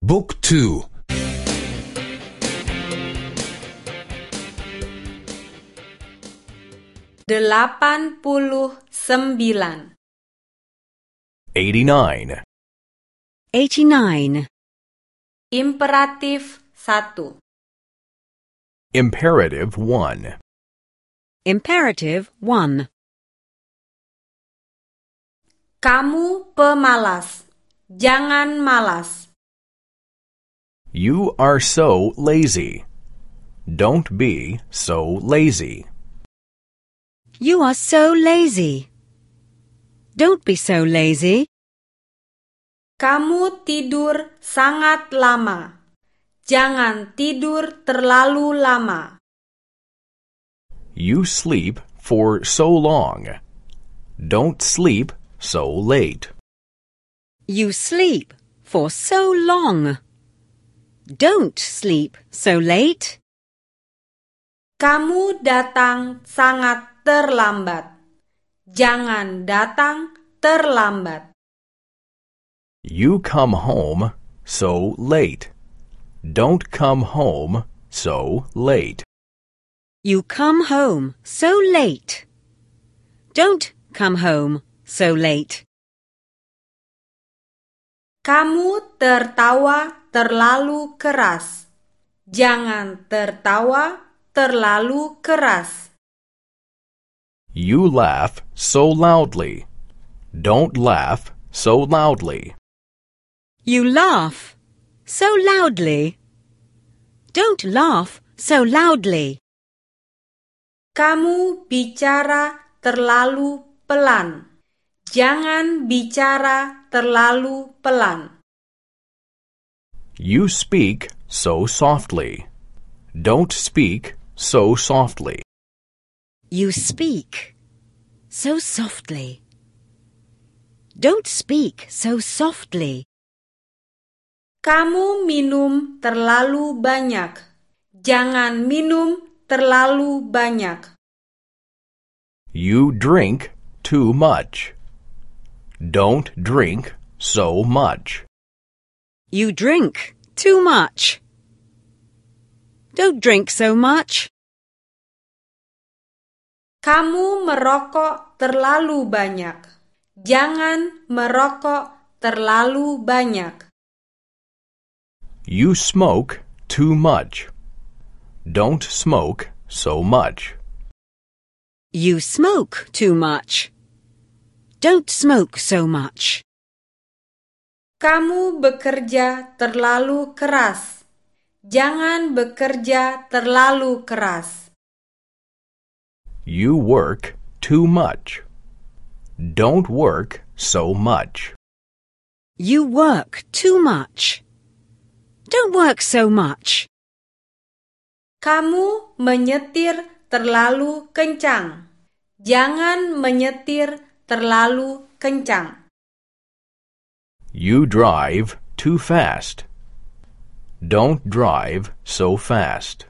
Book 2 Delapan puluh sembilan. 89. 89. Imperatif satu. Imperative 1. Imperative 1. Kamu pemalas. Jangan malas. You are so lazy. Don't be so lazy. You are so lazy. Don't be so lazy. Kamu tidur sangat lama. Jangan tidur terlalu lama. You sleep for so long. Don't sleep so late. You sleep for so long. Don't sleep so late. Kamu datang sangat terlambat. Jangan datang terlambat. You come home so late. Don't come home so late. You come home so late. Don't come home so late. Kamu tertawa terlalu keras. Jangan tertawa terlalu keras. You laugh so loudly. Don't laugh so loudly. You laugh so loudly. Don't laugh so loudly. Kamu bicara terlalu pelan. Jangan bicara terlalu pelan. You speak so softly. Don't speak so softly. You speak so softly. Don't speak so softly. Kamu minum terlalu banyak. Jangan minum terlalu banyak. You drink too much. Don't drink so much. You drink too much. Don't drink so much. Kamu merokok terlalu banyak. Jangan merokok terlalu banyak. You smoke too much. Don't smoke so much. You smoke too much. Don't smoke so much. Kamu bekerja terlalu keras. Jangan bekerja terlalu keras. You work too much. Don't work so much. You work too much. Don't work so much. Kamu menyetir terlalu kencang. Jangan menyetir terlalu kencang. You drive too fast. Don't drive so fast.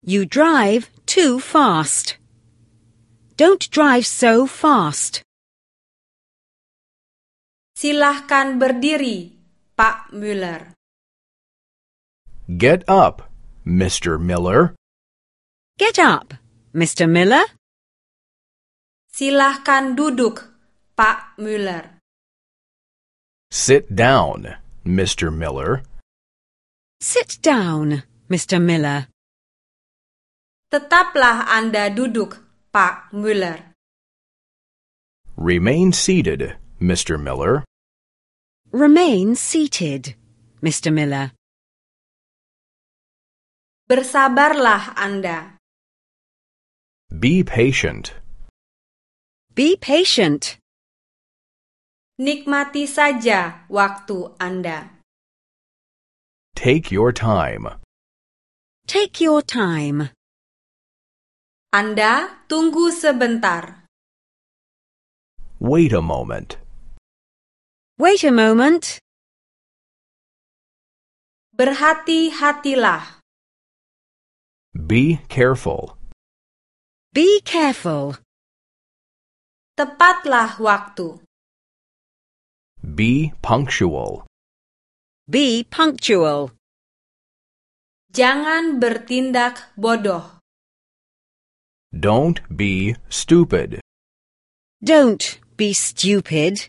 You drive too fast. Don't drive so fast. Silahkan berdiri, Pak Müller. Get up, Mr. Miller. Get up, Mr. Miller. Silahkan duduk, Pak Müller. Sit down, Mr. Miller. Sit down, Mr. Miller. Tetaplah Anda duduk, Pak Müller. Remain seated, Mr. Miller. Remain seated, Mr. Miller. Bersabarlah Anda. Be patient. Be patient. Nikmati saja waktu Anda. Take your time. Take your time. Anda tunggu sebentar. Wait a moment. Wait a moment. Berhati-hatilah. Be careful. Be careful. Tepatlah waktu. Be punctual. Be punctual. Jangan bertindak bodoh. Don't be stupid. Don't be stupid.